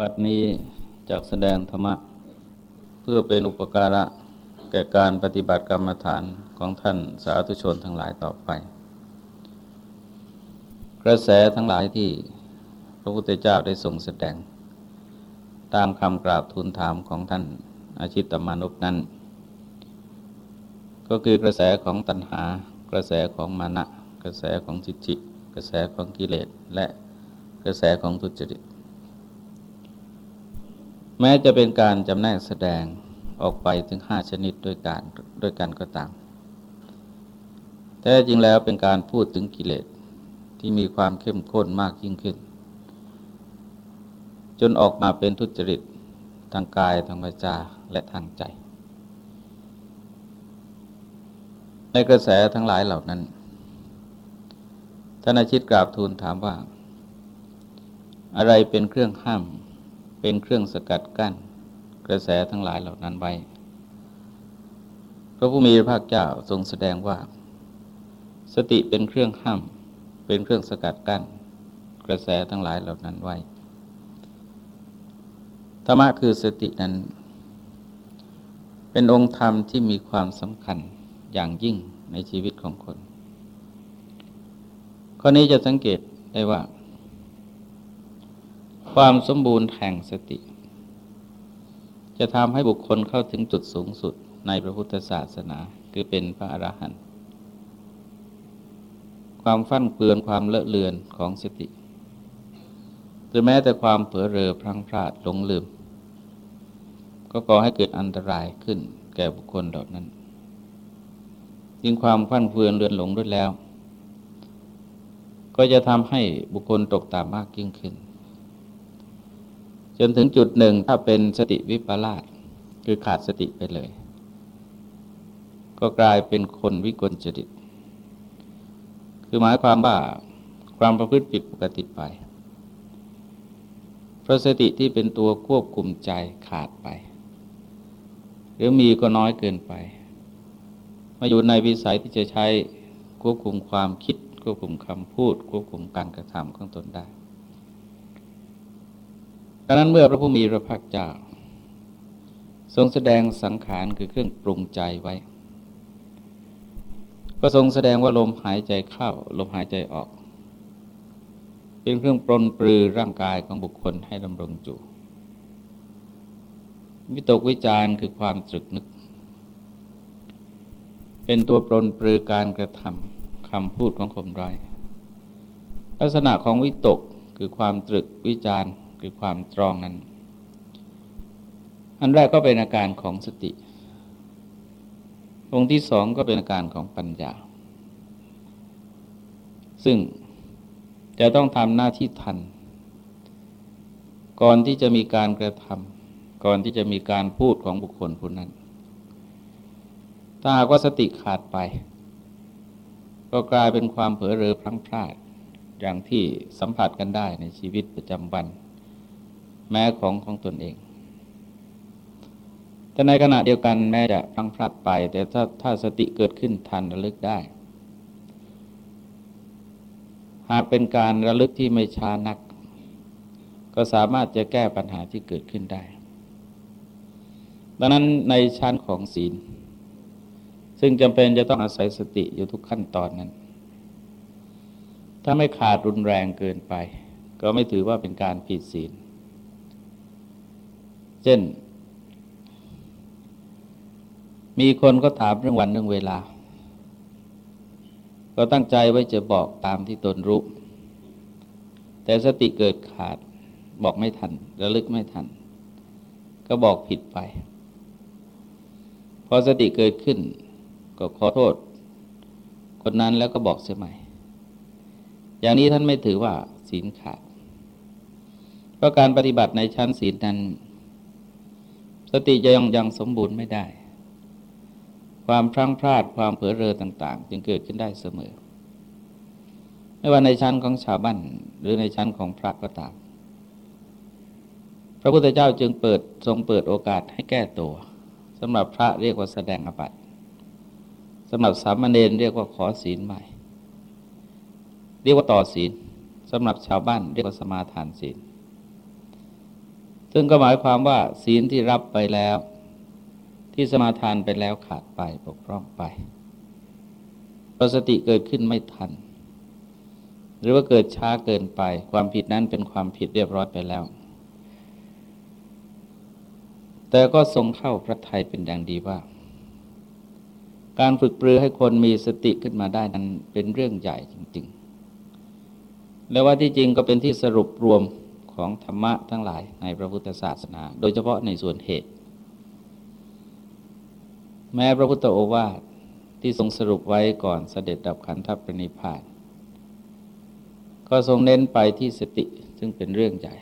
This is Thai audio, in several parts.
บัดนี้จากแสดงธรรมะ เพื่อเป็นอุปการะ แก่การปฏิบัติกรรมฐานของท่านสาธุชนทั้งหลายต่อไป กระแสทั้งหลายที่พระพุทธเจ้าได้ทรงแสดง ตามคำกราบทูลถามของท่านอาชิตมานุปนั้น ก็คือกระแสของตัณหา กระแสของมานะ กระแสของจิตจิกระแสของกิเลสและกระแสของทุจริต แม้จะเป็นการจำแนกแสดงออกไปถึงห้าชนิดด้วยกันด้วยกันก็ตาม แต่จริงแล้วเป็นการพูดถึงกิเลสที่มีความเข้มข้นมากยิ่งขึ้น จนออกมาเป็นทุจริตทางกายทางวาจาและทางใจ ในกระแสทั้งหลายเหล่านั้นท่านอาชิตกราบทูลถามว่า อะไรเป็นเครื่องห้าม เป็นเครื่องสกัดกั้น กระแสทั้งหลายเหล่านั้นไว้ พระผู้มีพระภาคเจ้าทรงแสดงว่า สติเป็นเครื่องห้าม เป็นเครื่องสกัดกั้น กระแสทั้งหลายเหล่านั้นไว้ ธรรมะคือสตินั้น เป็นองค์ธรรมที่มีความสำคัญอย่างยิ่งในชีวิตของคนข้อนี้จะสังเกตได้ว่า ความสมบูรณ์แห่งสติ จะทำให้บุคคลเข้าถึงจุดสูงสุดในพระพุทธศาสนาคือเป็นพระอรหันต์ความฟั่นเฟือนความเลอะเลือนของสติหรือแม้แต่ความเผลอเรอพลังพลาดหลงลืม ก็ก่อให้เกิดอันตรายขึ้นแก่บุคคลเหล่านั้นยิ่งความฟั่นเฟือนเลือนหลงด้วยแล้ว ก็จะทำให้บุคคลตกต่ำมากยิ่งขึ้น นถึงจุดหนึ่งถ้าเป็นสติวิปลาสคือขาดสติไปเลย ก็กลายเป็นคนวิกลจริต คือหมายความว่าความประพฤติผิดปกติไปเพราะสติที่เป็นตัวควบคุมใจขาดไป หรือมีก็น้อยเกินไป มาอยู่ในวิสัยที่จะใช้ควบคุมความคิด ควบคุมคำพูด ควบคุมการกระทำของตนได้ ดังนั้นเมื่อพระผู้มีพระภาคเจ้า ทรงแสดงสังขารคือเครื่องปรุงใจไว้ ก็ทรงแสดงว่าลมหายใจเข้าลมหายใจออก เป็นเครื่องปรนปรือร่างกายของบุคคลให้ดำรงอยู่วิตกวิจารคือความตรึกนึก เป็นตัวปรนปรือการกระทำคำพูดของคนร้ายลักษณะของวิตกคือความตรึกวิจาร คือความตรองนั้น อันแรกก็เป็นอาการของสติ องค์ที่สองก็เป็นอาการของปัญญา ซึ่งจะต้องทำหน้าที่ทัน ก่อนที่จะมีการกระทำก่อนที่จะมีการพูดของบุคคลผู้นั้น ถ้าหากว่าสติขาดไป ก็กลายเป็นความเผลอเรอพลั้งพลาดอย่างที่สัมผัสกันได้ในชีวิตประจำวัน แม้ของของตนเอง แต่ในขณะเดียวกันแม้จะพลังพลัดไป แต่ถ้าถ้าสติเกิดขึ้นทันระลึกได้ หากเป็นการระลึกที่ไม่ช้านัก ก็สามารถจะแก้ปัญหาที่เกิดขึ้นได้ ดังนั้นในชั้นของศีล ซึ่งจำเป็นจะต้องอาศัยสติอยู่ทุกขั้นตอนนั้น ถ้าไม่ขาดรุนแรงเกินไป ก็ไม่ถือว่าเป็นการผิดศีล เช่น มีคนก็ถามเรื่องวันเรื่องเวลา ก็ตั้งใจไว้จะบอกตามที่ตนรู้ แต่สติเกิดขาดบอกไม่ทัน ระลึกไม่ทัน ก็บอกผิดไป พอสติเกิดขึ้น ก็ขอโทษ คนนั้นแล้วก็บอกเสียใหม่ อย่างนี้ท่านไม่ถือว่าศีลขาด เพราะการปฏิบัติในชั้นศีลนั้น สติจะยังยังสมบูรณ์ไม่ได้ ความพลั้งพลาดความเผลอเรอต่าง ๆ จึงเกิดขึ้นได้เสมอ ไม่ว่าในชั้นของชาวบ้านหรือในชั้นของพระก็ตาม พระพุทธเจ้าจึงเปิดทรงเปิดโอกาสให้แก้ตัวสำหรับพระเรียกว่าแสดงอบัติสำหรับสามเณรเรียกว่าขอศีลใหม่ เรียกว่าต่อศีลสำหรับชาวบ้านเรียกว่าสมาทานศีล ซึ่งก็หมายความว่า ศีลที่รับไปแล้ว ที่สมาทานไปแล้วขาดไปปกพร่องไปพอสติเกิดขึ้นไม่ทัน หรือว่าเกิดช้าเกินไป ความผิดนั้นเป็นความผิดเรียบร้อยไปแล้ว แต่ก็ทรงเข้าพระทัยเป็นอย่างดีว่า การฝึกปรือให้คนมีสติขึ้นมาได้นั้นเป็นเรื่องใหญ่จริง ๆ และว่าที่จริงก็เป็นที่สรุปรวม ของธรรมะทั้งหลายในพระพุทธศาสนา โดยเฉพาะในส่วนเหตุ แม้พระพุทธโอวาทที่ทรงสรุปไว้ก่อนเสด็จดับขันธปรินิพาน ก็ทรงเน้นไปที่สติซึ่งเป็นเรื่องใหญ่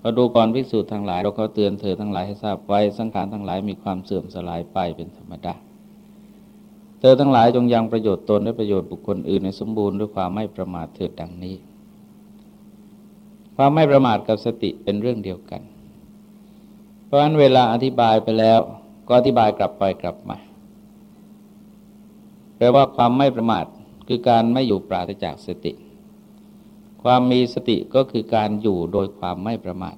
พอดูก่อนภิกษุทั้งหลาย เราเขาเตือนเธอทั้งหลายให้ทราบไว้สังขารทั้งหลายมีความเสื่อมสลายไปเป็นธรรมดาเธอทั้งหลายจงยังประโยชน์ตนและประโยชน์บุคคลอื่นในสมบูรณ์ด้วยความไม่ประมาทเถิดดังนี้ ความไม่ประมาทกับสติเป็นเรื่องเดียวกัน เพราะฉะนั้นเวลาอธิบายไปแล้ว ก็อธิบายกลับไปกลับมาแปลว่าความไม่ประมาทคือการไม่อยู่ปราศจากสติ ความมีสติก็คือการอยู่โดยความไม่ประมาท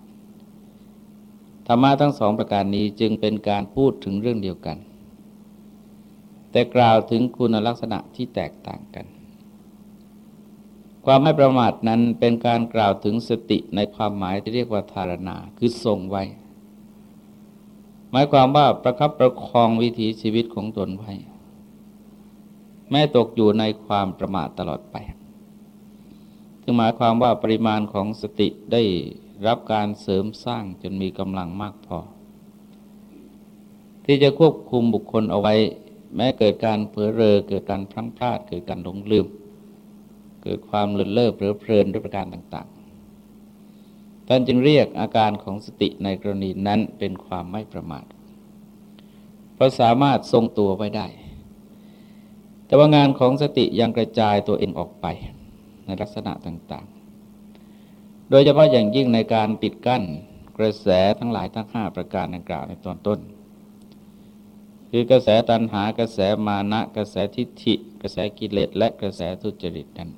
ธรรมะทั้งสองประการนี้จึงเป็นการพูดถึงเรื่องเดียวกัน แต่กล่าวถึงคุณลักษณะที่แตกต่างกัน ความไม่ประมาทนั้นเป็นการกล่าวถึงสติในความหมายที่เรียกว่าธารณาคือทรงไว้ หมายความว่าประคับประคองวิถีชีวิตของตนไว้ แม้ตกอยู่ในความประมาทตลอดไปจึงหมายความว่าปริมาณของสติได้รับการเสริมสร้างจนมีกำลังมากพอ ที่จะควบคุมบุคคลเอาไว้ แม้เกิดการเผลอเรอเกิดการพลั้งพลาดเกิดการหลงลืม เกิดความเลินเล่อเพลิเพลินด้วยประการต่างๆ ท่านจึงเรียกอาการของสติในกรณีนั้นเป็นความไม่ประมาท เพราะสามารถทรงตัวไว้ได้ แต่ว่างานของสติยังกระจายตัวเองออกไปในลักษณะต่างๆ โดยเฉพาะอย่างยิ่งในการปิดกั้นกระแสทั้งหลายทั้งห้าประการดังกล่าวในตอนต้น คือกระแสตัณหากระแสมานะ กระแสทิฏฐิ กระแสกิเลสและกระแสทุจริตนั้น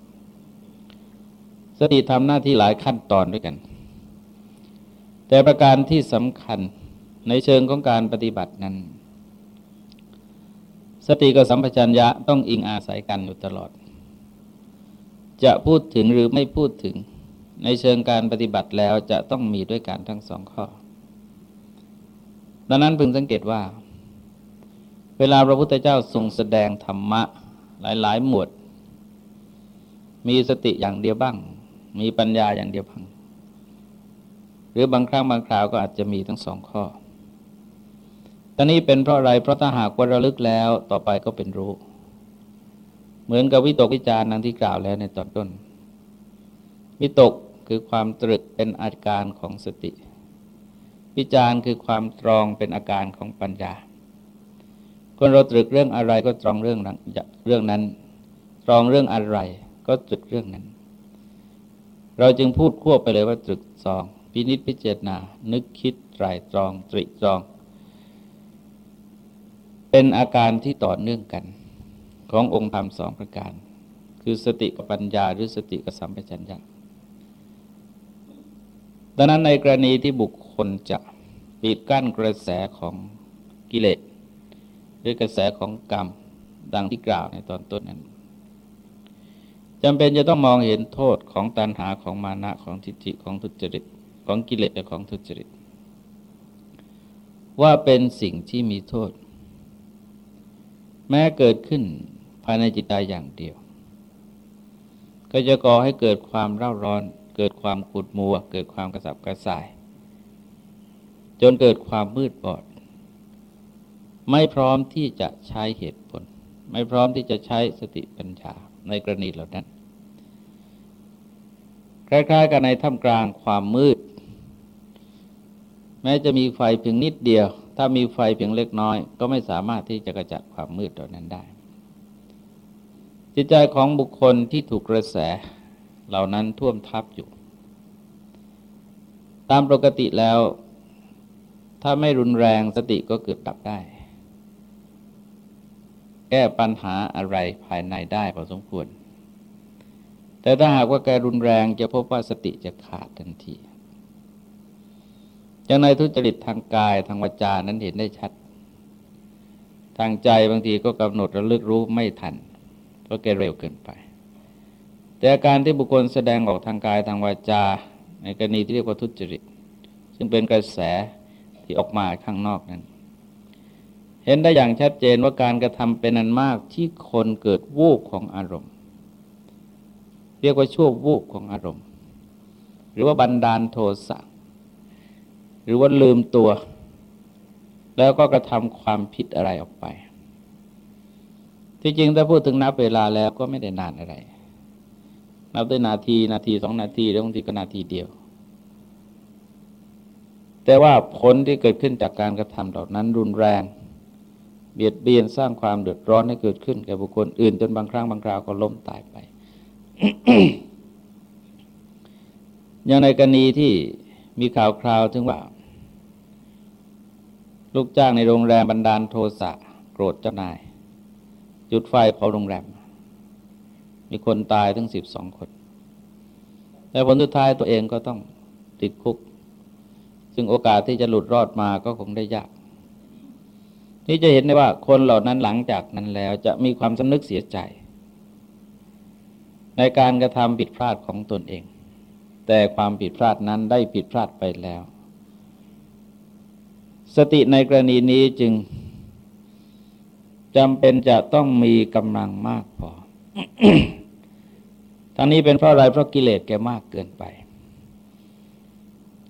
สติทำหน้าที่หลายขั้นตอนด้วยกัน แต่ประการที่สำคัญในเชิงของการปฏิบัตินั้น สติกับสัมปชัญญะต้องอิงอาศัยกันอยู่ตลอด จะพูดถึงหรือไม่พูดถึง ในเชิงการปฏิบัติแล้วจะต้องมีด้วยกันทั้งสองข้อ ดังนั้นพึงสังเกตว่า เวลาพระพุทธเจ้าทรงแสดงธรรมะหลาย ๆ หมวด มีสติอย่างเดียวบ้าง มีปัญญาอย่างเดียวพัง หรือบางครั้งบางคราวก็อาจจะมีทั้งสองข้อตอนนี้เป็นเพราะอะไร เพราะถ้าหากว่าระลึกแล้วต่อไปก็เป็นรู้ เหมือนกับวิตกวิจารณ์นั้นที่กล่าวแล้วในตอนต้น วิตกคือความตรึกเป็นอาการของสติ วิจารณ์คือความตรองเป็นอาการของปัญญา คนเราตรึกเรื่องอะไรก็ตรองเรื่องเรื่องนั้น ตรองเรื่องอะไรก็ตรึกเรื่องนั้น เราจึงพูดควบไปเลยว่าตรึกซอง พินิษพิจารณา นึกคิดไตรตรอง ตริตรอง เป็นอาการที่ต่อเนื่องกัน ขององค์ธรรมสองประการ คือสติกับปัญญาหรือสติกับสัมปชัญญะดังนั้นในกรณีที่บุคคลจะปิดกั้นกระแสของกิเลสหรือกระแสของกรรมดังที่กล่าวในตอนต้นนั้น จำเป็นจะต้องมองเห็นโทษของตัณหาของมานะของทิฏฐิของทุจริตของกิเลสและของทุจริต ว่าเป็นสิ่งที่มีโทษ แม้เกิดขึ้นภายในจิตใจอย่างเดียว ก็จะก่อให้เกิดความเร่าร้อน เกิดความขุดมัว เกิดความกระสับกระส่าย จนเกิดความมืดบอด ไม่พร้อมที่จะใช้เหตุผล ไม่พร้อมที่จะใช้สติปัญญาในกรณีเหล่านั้น ล้ายๆกันในท่ามกลางความมืด แม้จะมีไฟเพียงนิดเดียว ถ้ามีไฟเพียงเล็กน้อย ก็ไม่สามารถที่จะกระจัดความมืดเหล่านั้นได้ จิตใจของบุคคลที่ถูกกระแสเหล่านั้นท่วมทับอยู่ ตามปกติแล้ว ถ้าไม่รุนแรงสติก็เกิดดับได้ แก้ปัญหาอะไรภายในได้พอสมควร แต่ถ้าหากว่าแกรุนแรงจะพบว่าสติจะขาดทันทีอย่างในทุจริตทางกายทางวาจานั้นเห็นได้ชัด ทางใจบางทีก็กำหนดระลึกรู้ไม่ทัน เพราะแกเร็วเกินไป แต่อาการที่บุคคลแสดงออกทางกายทางวาจา ในกรณีที่เรียกว่าทุจริต ซึ่งเป็นกระแสที่ออกมาข้างนอกนั้น เห็นได้อย่างชัดเจนว่าการกระทำเป็นอันมากที่คนเกิดวูบของอารมณ์ เรียกว่าชั่ววูบของอารมณ์ หรือว่าบันดาลโทสะหรือว่าลืมตัว แล้วก็กระทำความผิดอะไรออกไป ที่จริงถ้าพูดถึงนับเวลาแล้วก็ไม่ได้นานอะไร นับได้นาทีนาทีสองนาทีแล้วบางทีก็นาทีเดียว แต่ว่าผลที่เกิดขึ้นจากการกระทำเหล่านั้นรุนแรงเบียดเบียนสร้างความเดือดร้อนให้เกิดขึ้นแก่บุคคลอื่นจนบางครั้งบางคราวก็ล้มตายไป อย่างในกรณีที่มีข่าวคราวถึงว่า ลูกจ้างในโรงแรมบันดาลโทสะโกรธเจ้านาย จุดไฟเผาโรงแรม มีคนตายถึงสิบสองคน แต่ผลสุดท้ายตัวเองก็ต้องติดคุก ซึ่งโอกาสที่จะหลุดรอดมาก็คงได้ยากที่จะเห็นได้ว่าคนเหล่านั้นหลังจากนั้นแล้วจะมีความสำนึกเสียใจ ในการกระทำผิดพลาดของตนเอง แต่ความผิดพลาดนั้นได้ผิดพลาดไปแล้ว สติในกรณีนี้จึงจำเป็นจะต้องมีกำลังมากพอทั้งนี้เป็นเพราะอะไรเพราะกิเลสแกมากเกินไป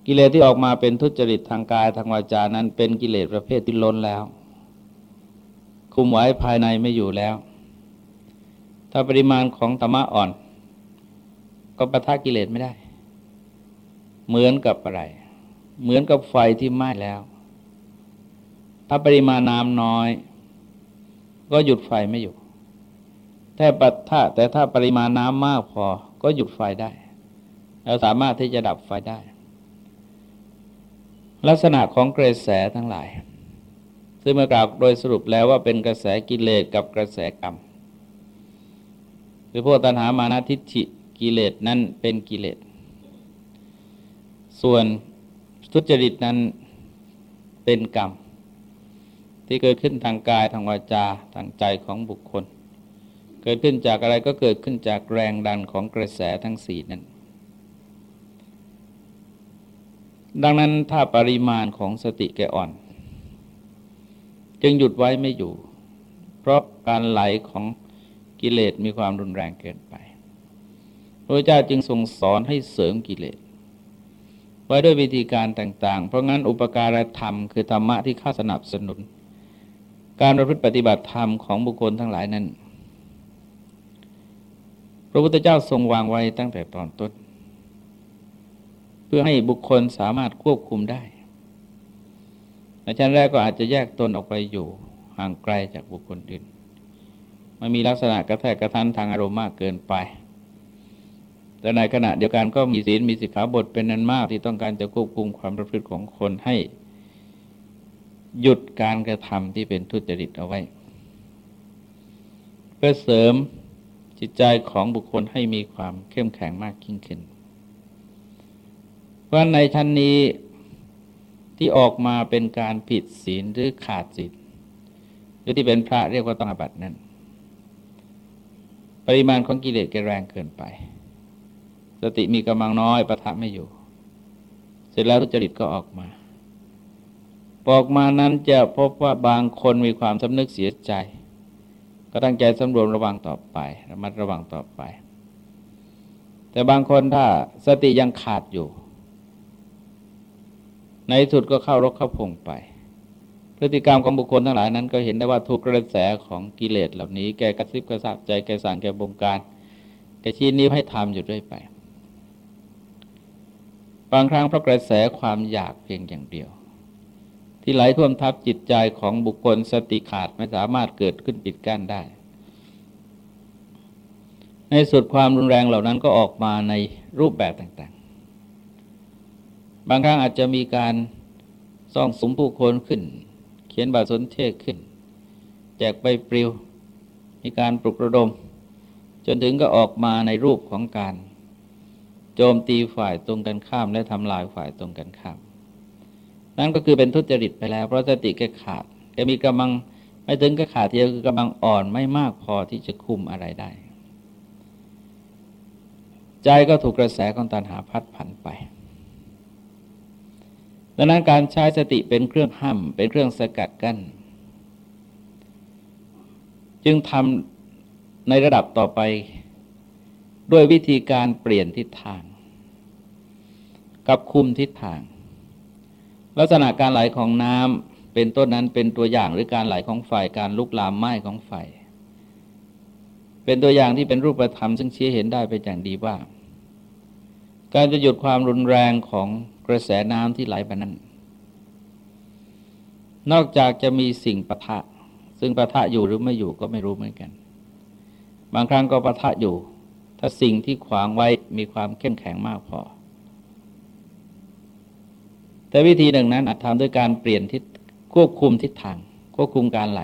กิเลสที่ออกมาเป็นทุจริตทางกายทางวาจานั้น เป็นกิเลสประเภทที่ล้นแล้ว คุมไว้ภายในไม่อยู่แล้ว ถ้าปริมาณของธรรมะอ่อน ก็ประทะกิเลสไม่ได้ เหมือนกับอะไร เหมือนกับไฟที่ไหม้แล้ว ถ้าปริมาณน้ำน้อย ก็หยุดไฟไม่อยู่ แต่ปัถ้าแต่ถ้าปริมาณน้ำมากพอ ก็หยุดไฟได้ เราสามารถที่จะดับไฟได้ ลักษณะของกระแสทั้งหลายซึ่งเมื่อกล่าวโดยสรุปแล้วว่าเป็นกระแสกิเลสกับกระแสกรรม คือพวกตัณหามานะทิฏฐิกิเลสนั้นเป็นกิเลส ส่วนทุจริตนั้นเป็นกรรม ที่เกิดขึ้นทางกายทางวาจาทางใจของบุคคล เกิดขึ้นจากอะไรก็เกิดขึ้นจากแรงดันของกระแสทั้งสี่นั้น ดังนั้นถ้าปริมาณของสติแกอ่อน จึงหยุดไว้ไม่อยู่ เพราะการไหลของ กิเลสมีความรุนแรงเกินไปพระเจ้าจึงทรงสอนให้เสริมกิเลสไว้ด้วยวิธีการต่าง ๆ เพราะงั้นอุปการธรรมคือธรรมะที่ข้าสนับสนุน การประพฤติปฏิบัติธรรมของบุคคลทั้งหลายนั้น พระพุทธเจ้าทรงวางไว้ตั้งแต่ตอนต้น เพื่อให้บุคคลสามารถควบคุมได้ในชั้นแรกก็อาจจะแยกตนออกไปอยู่ห่างไกลจากบุคคลอื่น มันมีลักษณะกระแทกกระทันทางอารมณ์มากเกินไป แต่ในขณะเดียวกันก็มีศีลมีสิกขาบทเป็นนั้นมากที่ต้องการจะควบคุมความประพฤติของคนให้หยุดการกระทำที่เป็นทุจริตเอาไว้ เพื่อเสริมจิตใจของบุคคลให้มีความเข้มแข็งมากยิ่งขึ้น เพราะในชั้นนี้ที่ออกมาเป็นการผิดศีลหรือขาดศีลหรือที่เป็นพระเรียกว่าต้องอบัตินั้น ปริมาณของกิเลสแรงเกินไป สติมีกำลังน้อยประทับไม่อยู่ เสร็จแล้วทุจริตก็ออกมาบอกมานั้นจะพบว่าบางคนมีความสำนึกเสียใจ ก็ตั้งใจสำรวมระวังต่อไประมัดระวังต่อไป แต่บางคนถ้าสติยังขาดอยู่ ในสุดก็เข้ารกเข้าพงไป พฤติกรรมของบุคคลทั้งหลายนั้นก็เห็นได้ว่าถูกกระแสของกิเลสเหล่านี้แกกระซิบกระซาบใจแกสั่งแกบงการแกชี้นิ้วให้ทำอยู่ด้วยไป บางครั้งเพราะกระแสความอยากเพียงอย่างเดียว ที่ไหลท่วมทับจิตใจของบุคคลสติขาดไม่สามารถเกิดขึ้นปิดกั้นได้ ในสุดความรุนแรงเหล่านั้นก็ออกมาในรูปแบบต่างๆ บางครั้งอาจจะมีการซ่องสมผู้คนขึ้น ขียนบาสนเทศขึ้น แจกใบปลิวมีการปลุกระดม จนถึงก็ออกมาในรูปของการ โจมตีฝ่ายตรงกันข้าม และทำลายฝ่ายตรงกันข้าม นั่นก็คือเป็นทุจริตไปแล้ว เพราะสติแกขาดแกมีกำลังไม่ถึงก็ขาดเทียวคือกำลังอ่อนไม่มากพอที่จะคุมอะไรได้ ใจก็ถูกกระแสของตัณหาพัดผันไป ดังนั้นการใช้สติเป็นเครื่องห้ามเป็นเครื่องสกัดกัน้นจึงทำในระดับต่อไป ด้วยวิธีการเปลี่ยนทิศทาง กับคุมทิศทาง ลักษณะการไหลของน้ำเป็นต้นนั้นเป็นตัวอย่างหรือการไหลของไฟการลุกลามไหม้ของไฟเป็นตัวอย่างที่เป็นรูปธรรมซึ่งชี้เห็นได้เป็นอย่างดีว่า การจะหยุดความรุนแรงของ กระแสน้ำที่ไหลไปนั้น นอกจากจะมีสิ่งปะทะ ซึ่งปะทะอยู่หรือไม่อยู่ก็ไม่รู้เหมือนกัน บางครั้งก็ปะทะอยู่ ถ้าสิ่งที่ขวางไว้มีความเข้มแข็งมากพอ แต่วิธีหนึ่งนั้นอาจทำด้วยการเปลี่ยนทิศควบคุมทิศทาง ควบคุมการไหล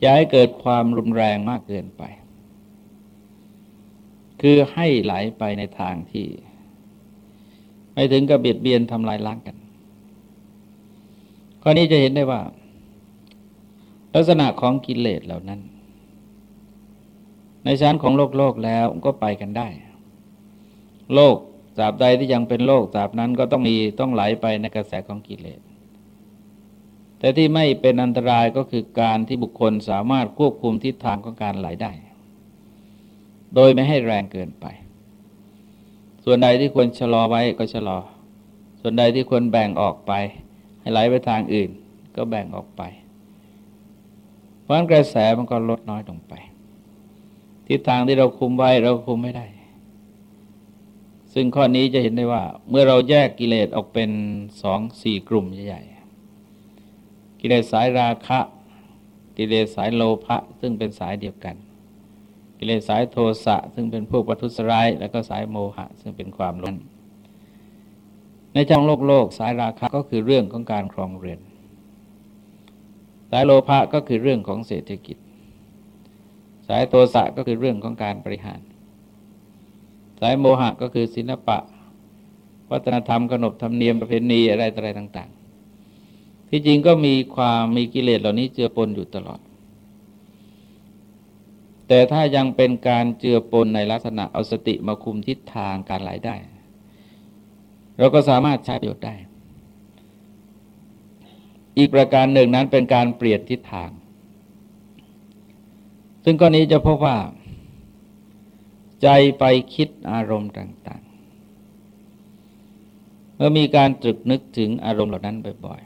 อย่าให้เกิดความรุนแรงมากเกินไป คือให้ไหลไปในทางที่ ไม่ถึงกับเบียดเบียนทำลายล้างกัน ข้อนี้จะเห็นได้ว่า ลักษณะของกิเลสเหล่านั้น ในชั้นของโลกโลกแล้วก็ไปกันได้ โลกตราบใดที่ยังเป็นโลกตราบนั้นก็ต้องมีต้องไหลไปในกระแสของกิเลสแต่ที่ไม่เป็นอันตรายก็คือการที่บุคคลสามารถควบคุมทิศทางของการไหลได้ โดยไม่ให้แรงเกินไป ส่วนใดที่ควรชะลอไว้ก็ชะลอ ส่วนใดที่ควรแบ่งออกไป ให้ไหลไปทางอื่น ก็แบ่งออกไป เพราะกระแสมันก็ลดน้อยลงไปทิศทางที่เราคุมไว้เราคุมไม่ได้ ซึ่งข้อนี้จะเห็นได้ว่า เมื่อเราแยกกิเลสออกเป็นสองสี่กลุ่มใหญ่ๆกิเลสสายราคะ กิเลสสายโลภะซึ่งเป็นสายเดียวกัน กิเลสสายโทสะซึ่งเป็นพวกปัทุสร้าย แล้วก็สายโมหะ ซึ่งเป็นความร้อนในจังโลกโลกสายราคะก็คือเรื่องของการครองเรือน สายโลภะก็คือเรื่องของเศรษฐกิจ สายโทสะก็คือเรื่องของการบริหาร สายโมหะก็คือศิลปะ วัฒนธรรมขนบธรรมเนียมประเพณีอะไรอะไรต่าง ๆ ที่จริงก็มีความมีกิเลสเหล่านี้เจือปนอยู่ตลอด แต่ถ้ายังเป็นการเจือปนในลักษณะเอาสติมาคุมทิศทางการไหลได้ เราก็สามารถใช้ประโยชน์ได้ อีกประการหนึ่งนั้นเป็นการเปลี่ยนทิศทาง ซึ่งกรณีจะพบว่า ใจไปคิดอารมณ์ต่าง ๆ เมื่อมีการตรึกนึกถึงอารมณ์เหล่านั้นบ่อย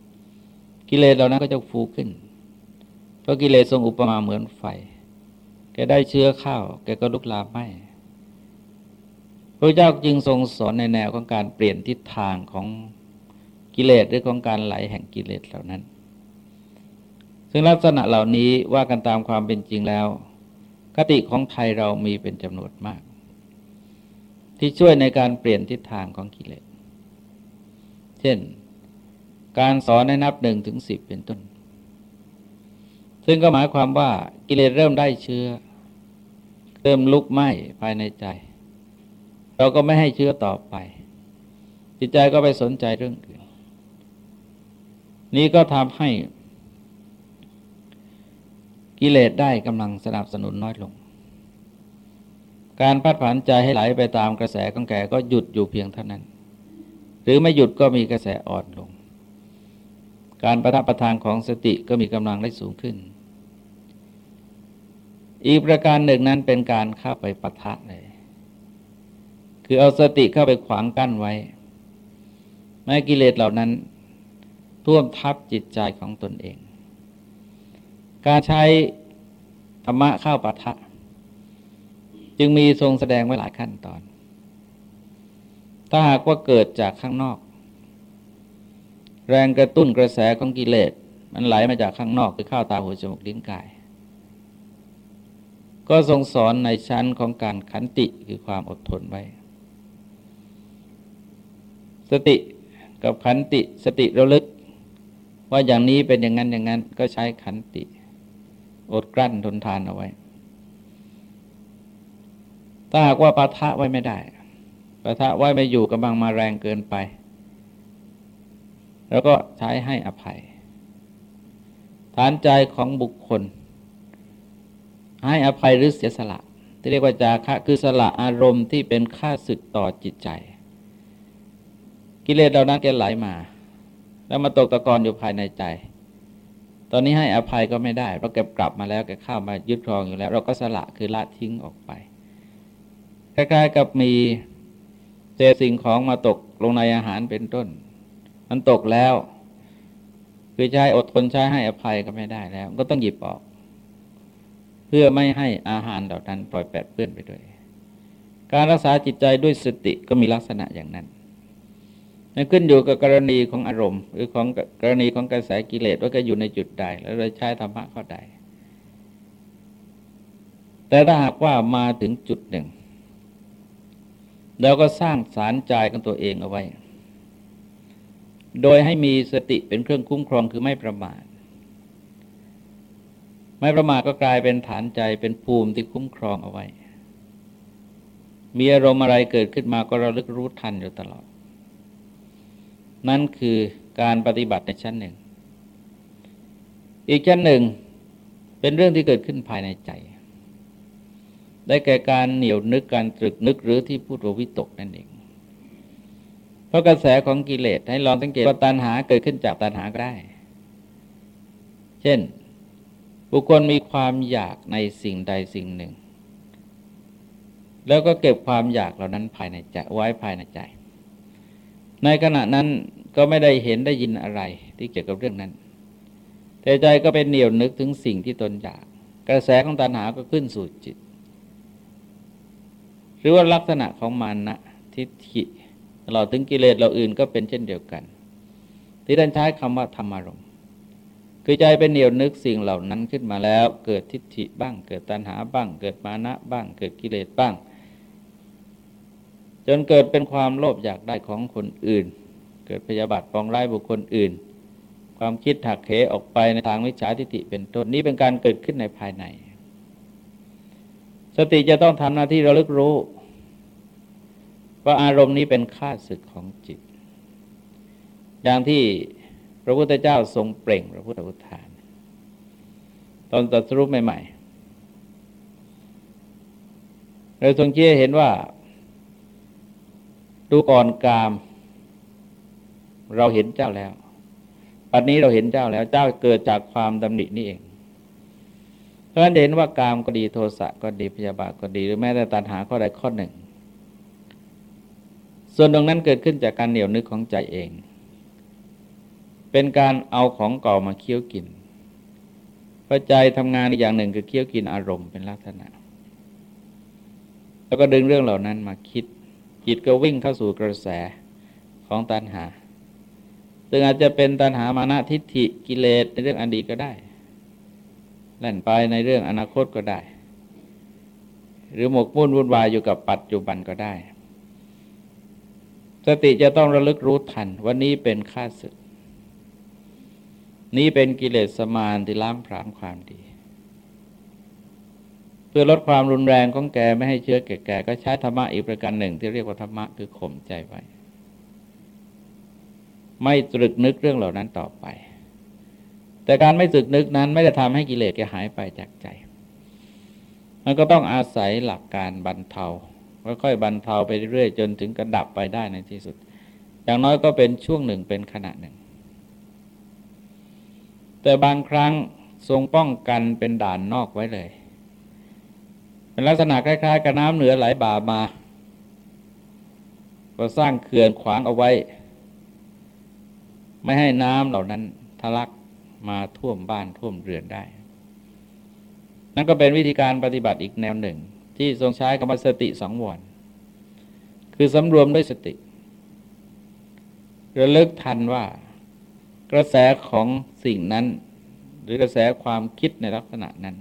ๆ กิเลสเหล่านั้นก็จะฟูขึ้น เพราะกิเลสทรงอุปมาเหมือนไฟ แกได้เชื้อข้าว แกก็ลุกลามไหมพระเจ้าจึงทรงสอนในแนวของการเปลี่ยนทิศทางของกิเลสหรือของการไหลแห่งกิเลสเหล่านั้น ซึ่งลักษณะเหล่านี้ว่ากันตามความเป็นจริงแล้วคติของไทยเรามีเป็นจำนวนมาก ที่ช่วยในการเปลี่ยนทิศทางของกิเลส เช่น การสอนในนับหนึ่งถึงสิบเป็นต้น ซึ่งก็หมายความว่ากิเลสเริ่มได้เชื้อ เริ่มลุกไหม้ภายในใจ เราก็ไม่ให้เชื้อต่อไป จิตใจก็ไปสนใจเรื่องอื่น นี้ก็ทำให้กิเลสได้กำลังสนับสนุนน้อยลง การพัดผันใจให้ไหลไปตามกระแสของแก่ก็หยุดอยู่เพียงเท่านั้น หรือไม่หยุดก็มีกระแสอ่อนลง การประทับประทานของสติก็มีกำลังได้สูงขึ้น อีกประการหนึ่งนั้นเป็นการเข้าไปปะทะเลย คือเอาสติเข้าไปขวางกั้นไว้ ไม่กิเลสเหล่านั้น ท่วมทับจิตใจของตนเอง การใช้ธรรมะเข้าปะทะ จึงมีทรงแสดงไว้หลายขั้นตอน ถ้าหากว่าเกิดจากข้างนอก แรงกระตุ้นกระแสของกิเลสมันไหลมาจากข้างนอกคือเข้าตาหูจมูกลิ้นกาย ก็ทรงสอนในชั้นของการขันติคือความอดทนไว้ สติกับขันติสติระลึก ว่าอย่างนี้เป็นอย่างนั้นอย่างนั้น ก็ใช้ขันติ อดกลั้นทนทานเอาไว้ ถ้าหากว่าปะทะไว้ไม่ได้ปะทะไว้ไม่อยู่กำลังมาแรงเกินไป แล้วก็ใช้ให้อภัย ฐานใจของบุคคล ให้อภัยหรือเสียสละ ที่เรียกว่าจาคะคือสละอารมณ์ที่เป็นค่าศึกต่อจิตใจ กิเลสเหล่านั้นแกไหลมา แล้วมาตกตะกอนอยู่ภายในใจ ตอนนี้ให้อภัยก็ไม่ได้เพราะแกกลับมาแล้วแกเข้ามายึดครองอยู่แล้ว เราก็สละคือละทิ้งออกไปคล้ายๆกับมีเศษสิ่งของมาตกลงในอาหารเป็นต้น มันตกแล้ว คือใช้อดทนใช้ให้อภัยก็ไม่ได้แล้ว ก็ต้องหยิบออก พื่อไม่ให้อาหารเหล่านั้นปล่อยแปดเปื้อนไปด้วย การรักษาจิตใจด้วยสติก็มีลักษณะอย่างนั้นนั่นขึ้นอยู่กับกรณีของอารมณ์ หรือของกรณีของกระแสกิเลสว่าก็อยู่ในจุดใด แล้วเราใช้ธรรมะเข้อใด แต่ถ้าหากว่ามาถึงจุดหนึ่งแล้วก็สร้างสารใจของตัวเองเอาไว้ โดยให้มีสติเป็นเครื่องคุ้มครองคือไม่ประมาท ไม่ประมาทก็กลายเป็นฐานใจเป็นภูมิที่คุ้มครองเอาไว้ มีอารมณ์อะไรเกิดขึ้นมาก็ระลึกรู้ทันอยู่ตลอด นั่นคือการปฏิบัติในชั้นหนึ่ง อีกชั้นหนึ่งเป็นเรื่องที่เกิดขึ้นภายในใจ ได้แก่การเหนียวนึกการตรึกนึกหรือที่พูดว่าวิตกนั่นเอง เพราะกระแสของกิเลสให้ลองสังเกตว่าตัณหาเกิดขึ้นจากตัณหาก็ได้ เช่น บุคคลมีความอยากในสิ่งใดสิ่งหนึ่ง แล้วก็เก็บความอยากเหล่านั้นภายในใจไว้ภายในใจ ในขณะนั้นก็ไม่ได้เห็นได้ยินอะไรที่เกี่ยวกับเรื่องนั้น แต่ใจก็เป็นเหนียวนึกถึงสิ่งที่ตนอยาก กระแสของตัณหาก็ขึ้นสู่จิต หรือว่าลักษณะของมานะทิฏฐิตลอดถึงกิเลสเราอื่นก็เป็นเช่นเดียวกัน ที่ท่านใช้คำว่าธรรมารม คือใจเป็นเหนียวนึกสิ่งเหล่านั้นขึ้นมาแล้ว เกิดทิฏฐิบ้าง เกิดตัณหาบ้าง เกิดมานะบ้าง เกิดกิเลสบ้าง จนเกิดเป็นความโลภอยากได้ของคนอื่น เกิดพยาบาทปองร้ายบุคคลอื่น ความคิดถักเหออกไปในทางวิชาทิฏฐิเป็นต้นนี้เป็นการเกิดขึ้นในภายใน สติจะต้องทำหน้าที่ระลึกรู้ว่าอารมณ์นี้เป็นค่าศึกของจิตอย่างที่ พระพุทธเจ้าทรงเปล่งพระพุทธอุทาน ตอนตรัสรู้ใหม่ๆเราทรงเชี่ยเห็นว่า ดูก่อนกาม เราเห็นเจ้าแล้วปัจนี้เราเห็นเจ้าแล้วเจ้าเกิดจากความดำรินี่เอง เพราะฉะนั้นเห็นว่ากามก็ดีโทสะก็ดีพยาบาทก็ดี หรือแม้แต่ตัณหาข้อใดข้อหนึ่ง ส่วนตรงนั้นเกิดขึ้นจากการเหนี่ยวนึกของใจเอง เป็นการเอาของเก่ามาเคี้ยวกินเพราะใจทำงานอีกอย่างหนึ่งคือเคี้ยวกินอารมณ์เป็นลักษณะ แล้วก็ดึงเรื่องเหล่านั้นมาคิด จิตก็วิ่งเข้าสู่กระแสของตัณหา ซึ่งอาจจะเป็นตัณหามานะทิฏฐิกิเลสในเรื่องอดีตก็ได้ แล่นไปในเรื่องอนาคตก็ได้ หรือหมกมุ่นวุ่นวายอยู่กับปัจจุบันก็ได้ สติจะต้องระลึกรู้ทันว่านี้เป็นข้าศึก นี้เป็นกิเลสสมานที่ล้ำพรามความดี เพื่อลดความรุนแรงของแกไม่ให้เชื้อแก่แกก็ใช้ธรรมะอีกประการหนึ่ง ที่เรียกว่าธรรมะคือข่มใจไว้ ไม่ตรึกนึกเรื่องเหล่านั้นต่อไป แต่การไม่สึกนึกนั้น ไม่ได้ทำให้กิเลสแกหายไปจากใจ มันก็ต้องอาศัยหลักการบรรเทาค่อยๆบรรเทาไปเรื่อยจนถึงกระดับไปได้ในที่สุด อย่างน้อยก็เป็นช่วงหนึ่งเป็นขณะหนึ่ง แต่บางครั้งทรงป้องกันเป็นด่านนอกไว้เลย เป็นลักษณะคล้าย ๆ กับน้ำเหนือไหลบ่ามา ก็สร้างเขื่อนขวางเอาไว้ ไม่ให้น้ำเหล่านั้นทะลักมาท่วมบ้านท่วมเรือนได้ นั่นก็เป็นวิธีการปฏิบัติอีกแนวหนึ่ง ที่ทรงใช้คำว่าสติสังวรคือสำรวมด้วยสติระลึกทันว่า กระแสของสิ่งนั้น หรือกระแสความคิดในลักษณะนั้น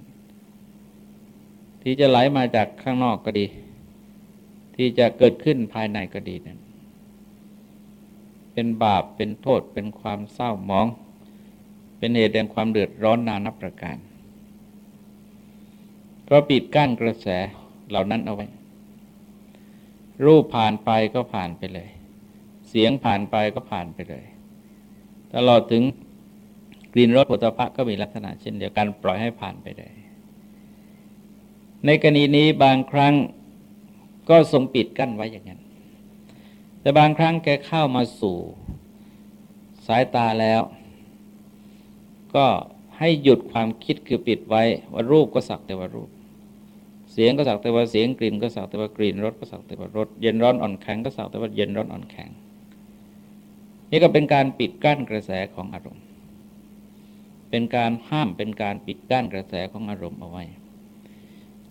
ที่จะไหลมาจากข้างนอกก็ดี ที่จะเกิดขึ้นภายในก็ดีนั้น เป็นบาปเป็นโทษเป็นความเศร้าหมอง เป็นเหตุแห่งความเดือดร้อนนานับประการก็ปิดกั้นกระแสเหล่านั้นเอาไว้ รูปผ่านไปก็ผ่านไปเลย เสียงผ่านไปก็ผ่านไปเลย ตลอดถึงกลิ่นรสผลิตภัณฑ์ก็มีลักษณะเช่นเดียวกันปล่อยให้ผ่านไปได้ ในกรณีนี้บางครั้งก็ทรงปิดกั้นไว้อย่างนั้น แต่บางครั้งแกเข้ามาสู่สายตาแล้ว ก็ให้หยุดความคิดคือปิดไว้ว่ารูปก็สักแต่ว่ารูป เสียงก็สักแต่ว่าเสียงกลิ่นก็สักแต่ว่ากลิ่นรสก็สักแต่ว่ารสเย็นร้อนอ่อนแข็งก็สักแต่ว่าเย็นร้อนอ่อนแข็ง นี่ก็เป็นการปิดกั้นกระแสของอารมณ์ เป็นการห้ามเป็นการปิดกั้นกระแสของอารมณ์เอาไว้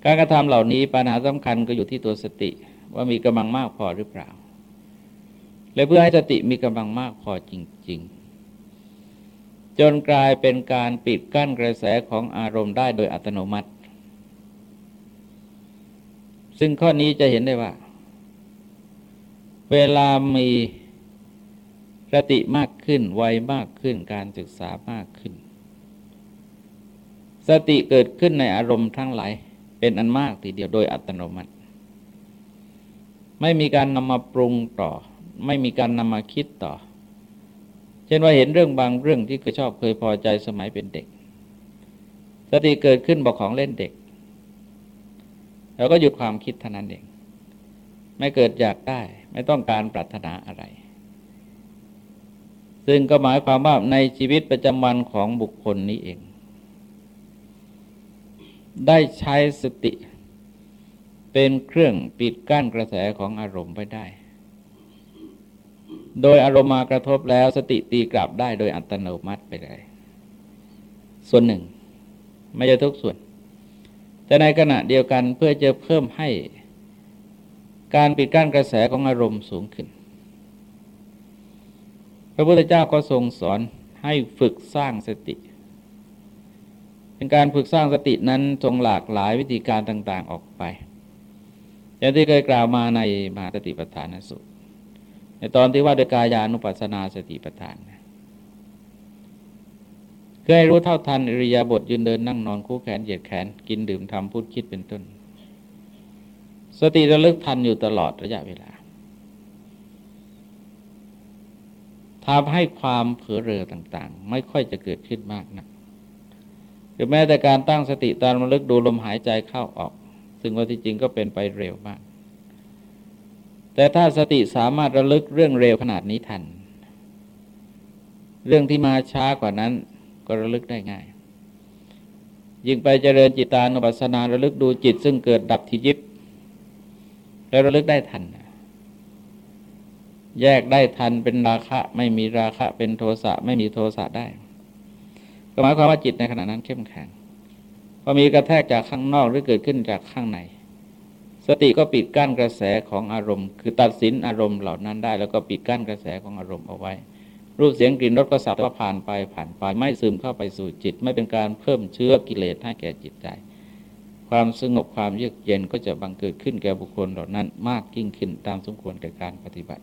การกระทำเหล่านี้ปัญหาสำคัญก็อยู่ที่ตัวสติว่ามีกำลังมากพอหรือเปล่า และเพื่อให้สติมีกำลังมากพอจริง ๆ จนกลายเป็นการปิดกั้นกระแสของอารมณ์ได้โดยอัตโนมัติ ซึ่งข้อนี้จะเห็นได้ว่า เวลามี สติมากขึ้นไวมากขึ้นการศึกษามากขึ้น สติเกิดขึ้นในอารมณ์ทั้งหลายเป็นอันมากทีเดียวโดยอัตโนมัติ ไม่มีการนำมาปรุงต่อ ไม่มีการนำมาคิดต่อ เช่นว่าเห็นเรื่องบางเรื่องที่เคยชอบเคยพอใจสมัยเป็นเด็ก สติเกิดขึ้นบอกของเล่นเด็ก แล้วก็หยุดความคิดเท่านั้นเอง ไม่เกิดอยากได้ ไม่ต้องการปรารถนาอะไร ซึ่งก็หมายความว่าในชีวิตประจำวันของบุคคลนี้เอง ได้ใช้สติเป็นเครื่องปิดกั้นกระแสของอารมณ์ไปได้ โดยอารมณ์มากระทบแล้วสติตีกลับได้โดยอัตโนมัติไปเลย ส่วนหนึ่ง ไม่ใช่ทุกส่วน แต่ในขณะเดียวกันเพื่อจะเพิ่มให้การปิดกั้นกระแสของอารมณ์สูงขึ้น ระพุทธเจ้าก็ทรงสอนให้ฝึกสร้างสติ เป็นการฝึกสร้างสตินั้นทรงหลากหลายวิธีการต่าง ๆออกไป อย่างที่เคยกล่าวมาในมหาสติปัฏฐานสุตในตอนที่ว่าโดยกายานุปัสสนาสติปัฏฐานเพื่อให้รู้เท่าทันอริยบทยืนเดินนั่งนอนคู่แขนเหยียดแขน กินดื่มทำพูดคิดเป็นต้น สติระลึกทันอยู่ตลอดระยะเวลา ทำให้ความเผลอเรอต่างๆ ไม่ค่อยจะเกิดขึ้นมากนะักรือแม้แต่การตั้งสติตามระลึกดูลมหายใจเข้าออก ซึ่งว่าที่จริงก็เป็นไปเร็วมาก แต่ถ้าสติสามารถระลึกเรื่องเร็วขนาดนี้ทัน เรื่องที่มาช้ากว่านั้นก็ระลึกได้ง่าย ยิ่งไปเจริญจิตานุปัสสนาระลึกดูจิต ซึ่งเกิดดับทียิบ แล้วระลึกได้ทัน แยกได้ทันเป็นราคะ ไม่มีราคะเป็นโทสะไม่มีโทสะได้ก็หมายความว่าจิตในขณะนั้นเข้มแข็งพอมีกระแทกจากข้างนอกหรือเกิดขึ้นจากข้างใน สติก็ปิดกั้นกระแสของอารมณ์ คือตัดสินอารมณ์เหล่านั้นได้ แล้วก็ปิดกั้นกระแสของอารมณ์เอาไว้ รูปเสียงกลิ่นรสก็สักว่าผ่านไปผ่านไปไม่ซึมเข้าไปสู่จิต ไม่เป็นการเพิ่มเชื้อกิเลสให้แก่จิตใจ ความสงบความเยือกเย็นก็จะบังเกิดขึ้นแก่บุคคลเหล่านั้น มากยิ่งขึ้นตามสมควรแก่การปฏิบัติ